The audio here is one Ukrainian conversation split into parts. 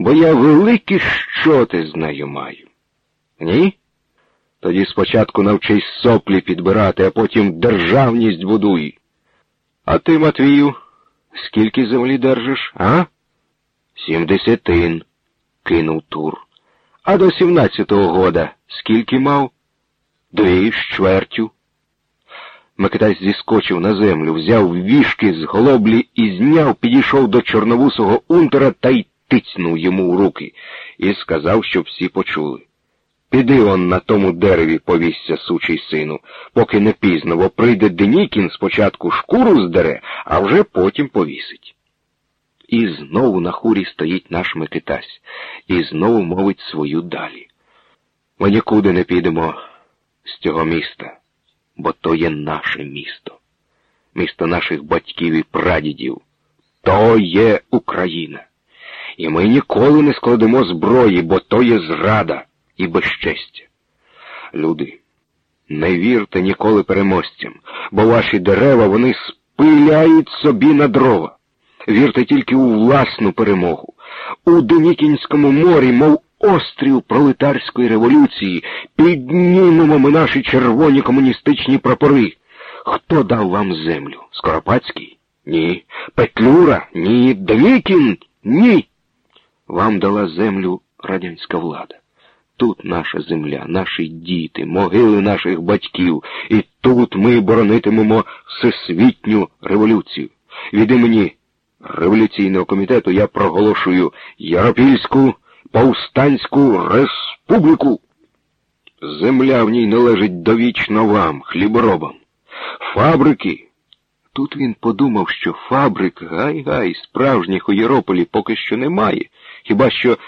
бо я великі щоти з нею маю. Ні? Тоді спочатку навчись соплі підбирати, а потім державність будуй. А ти, Матвію, скільки землі держиш, а? Сім десятин, кинув Тур. А до сімнадцятого года скільки мав? Дві з чвертю. Микитась зіскочив на землю, взяв вішки з голоблі і зняв, підійшов до чорновусого унтера та й тицнув йому в руки і сказав, щоб всі почули. Піди он на тому дереві повісся, сучий сину, поки не пізно, бо прийде Денікін спочатку шкуру здере, а вже потім повісить. І знову на хурі стоїть наш Микитась, і знову мовить свою далі. Ми нікуди не підемо з цього міста, бо то є наше місто, місто наших батьків і прадідів. То є Україна. І ми ніколи не складемо зброї, бо то є зрада і безчестя. Люди, не вірте ніколи переможцям, бо ваші дерева вони спиляють собі на дрова. Вірте тільки у власну перемогу. У Денікінському морі, мов острів пролетарської революції, піднімемо ми наші червоні комуністичні прапори. Хто дав вам землю? Скоропадський? Ні. Петлюра? Ні. Денікін? Ні. Вам дала землю радянська влада. Тут наша земля, наші діти, могили наших батьків, і тут ми боронитимемо всесвітню революцію. Від імені революційного комітету я проголошую Яропільську повстанську республіку. Земля в ній належить довічно вам, хліборобам. Фабрики. Тут він подумав, що фабрик гай-гай справжніх у Єрополі поки що немає, хіба що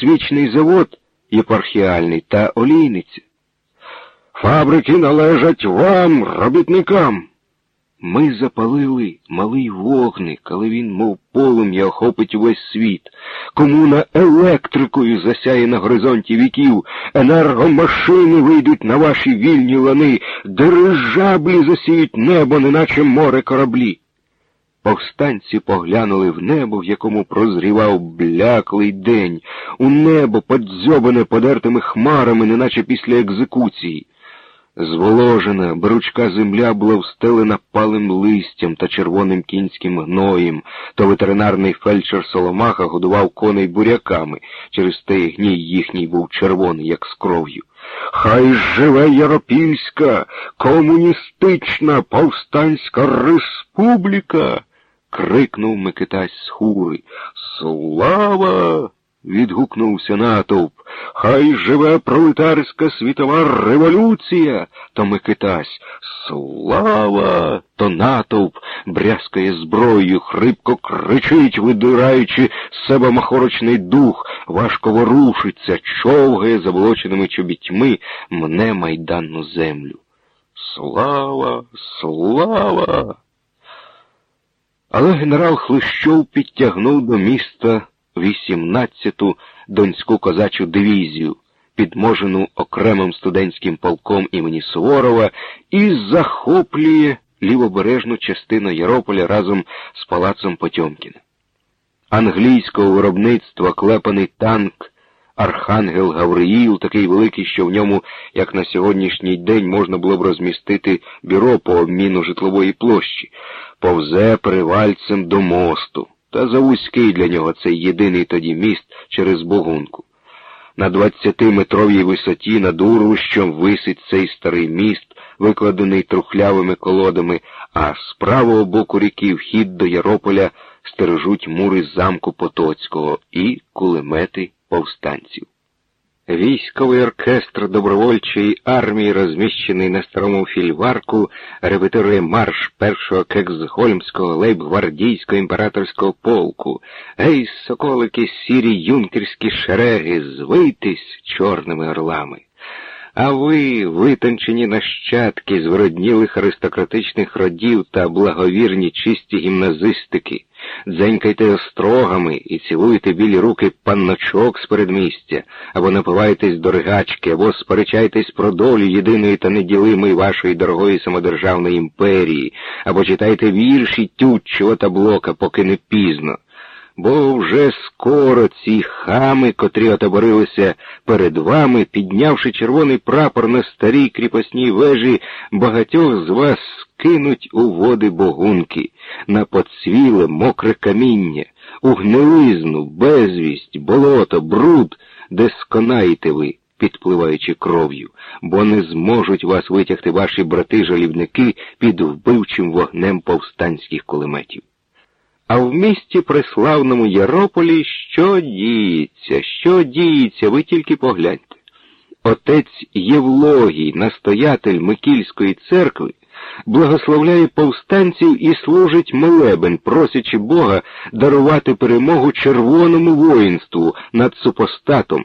свічний завод єпархіальний та олійниця. Фабрики належать вам, робітникам. Ми запалили малий вогник, але він, мов полум'я, охопить увесь світ. Комуна електрикою засяє на горизонті віків, енергомашини вийдуть на ваші вільні лани, дирижаблі засіють небо, неначе море кораблі. Повстанці поглянули в небо, в якому прозрівав бляклий день, у небо, подзьобане подертими хмарами, неначе після екзекуції. Зволожена, беручка земля була встелена палим листям та червоним кінським гноєм, то ветеринарний фельдшер Соломаха годував коней буряками, через те гній їхній був червоний, як з кров'ю. Хай живе Єропільська, комуністична повстанська республіка. Крикнув Микитась з хури. Слава! відгукнувся натовп. Хай живе пролетарська світова революція, то Микитась. Слава! То натовп брязкає зброєю, хрипко кричить, видираючи з себе махорочний дух, важко ворушиться, човгає заболоченими чобітьми, мне майданну землю. Слава, слава! Але генерал Хлущов підтягнув до міста 18-ту Донську козачу дивізію, підможену окремим студентським полком імені Суворова, і захоплює лівобережну частину Ярополя разом з палацом Потьомкіна. Англійського виробництва клепаний танк Архангел Гавриїл, такий великий, що в ньому, як на сьогоднішній день, можна було б розмістити бюро по обміну житлової площі, повзе перевальцем до мосту та завузький для нього цей єдиний тоді міст через Богунку. На двадцятиметровій висоті над урвищем висить цей старий міст, викладений трухлявими колодами, а з правого боку ріки вхід до Ярополя стережуть мури замку Потоцького і кулемети повстанців. Військовий оркестр добровольчої армії, розміщений на старому фільварку, репетирує марш першого кексгольмського лейбгвардійського імператорського полку. Гей, соколики, сірі юнкерські шереги, звийтесь чорними орлами. А ви, витончені нащадки звороднілих аристократичних родів та благовірні чисті гімназистики, дзенькайте острогами і цілуйте білі руки панночок з передмістя, або напивайтесь до ригачки, або сперечайтесь про долю єдиної та неділимої вашої дорогої самодержавної імперії, або читайте вірші Тютчева та Блока, поки не пізно. Бо вже скоро ці хами, котрі отоборилися перед вами, піднявши червоний прапор на старій кріпосній вежі, багатьох з вас скинуть у води богунки, на поцвіле, мокре каміння, у гнилизну, безвість, болото, бруд, де сконаєте ви, підпливаючи кров'ю, бо не зможуть вас витягти ваші брати-жалівники під вбивчим вогнем повстанських кулеметів. А в місті преславному Ярополі що діється, що діється, ви тільки погляньте. Отець Євлогій, настоятель Микільської церкви, благословляє повстанців і служить молебен, просячи Бога дарувати перемогу червоному воїнству над супостатом.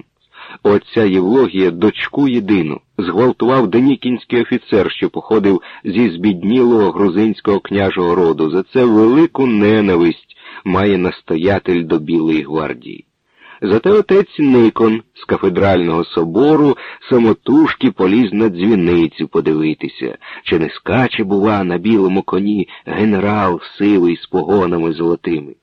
Отця Євлогія дочку єдину зґвалтував денікінський офіцер, що походив зі збіднілого грузинського княжого роду. За це велику ненависть має настоятель до Білої гвардії. Зате отець Никон з кафедрального собору самотужки поліз на дзвіницю подивитися, чи не скаче, бува, на білому коні генерал сивий з погонами золотими.